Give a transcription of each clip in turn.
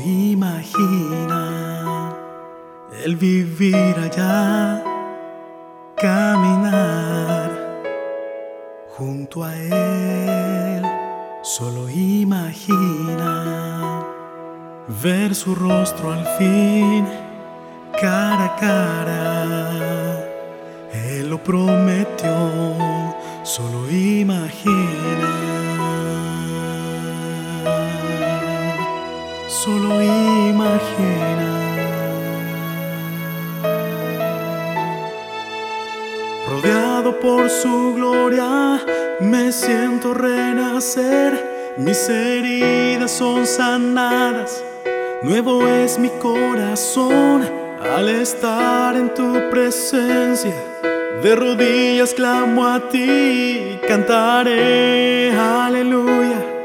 imagina el vivir allá, caminar junto a Él. Solo imagina ver su rostro al fin, cara a cara. Él lo prometió, solo imagina. Solo imagina. Rodeado por su gloria, me siento renacer. Mis heridas son sanadas, nuevo es mi corazón al estar en tu presencia. De rodillas clamo a ti, cantaré, aleluya.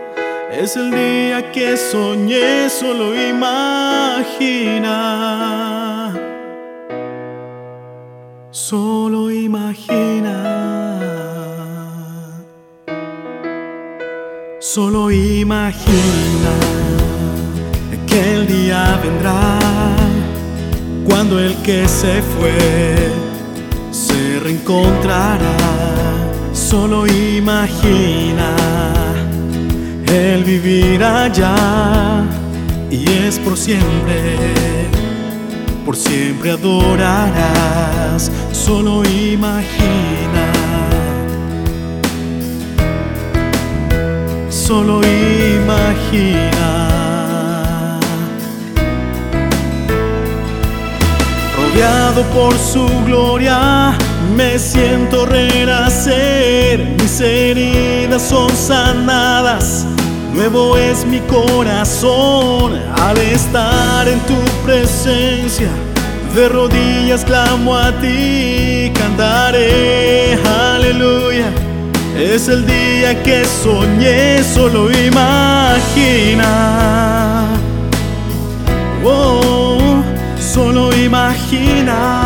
Es el día que soñé, solo imagina. Solo imagina. Solo imagina que el día vendrá cuando el que se fue se reencontrará. Solo imagina el vivir allá y es por siempre, por siempre adorarás. Solo imagina. solo imagina. Rodeado por su gloria, me siento renacer. Mis heridas son sanadas, nuevo es mi corazón al estar en tu presencia. De rodillas clamo a ti, cantaré, aleluya. Es el día que soñé, solo imagina. Oh, solo imagina.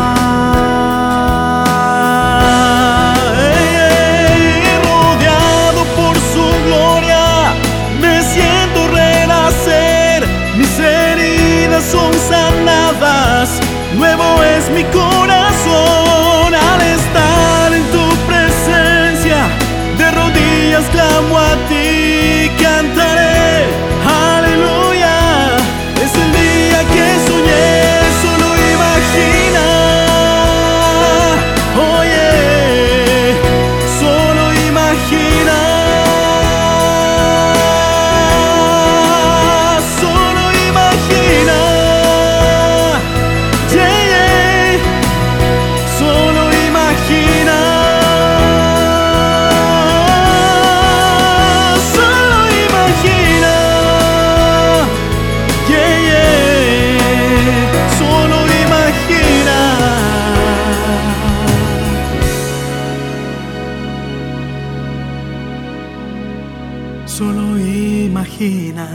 imagina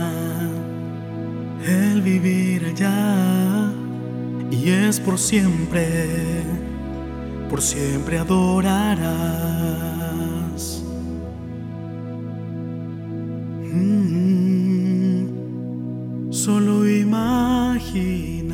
el vivir allá y es por siempre, por siempre adorarás. Mm, solo imagina.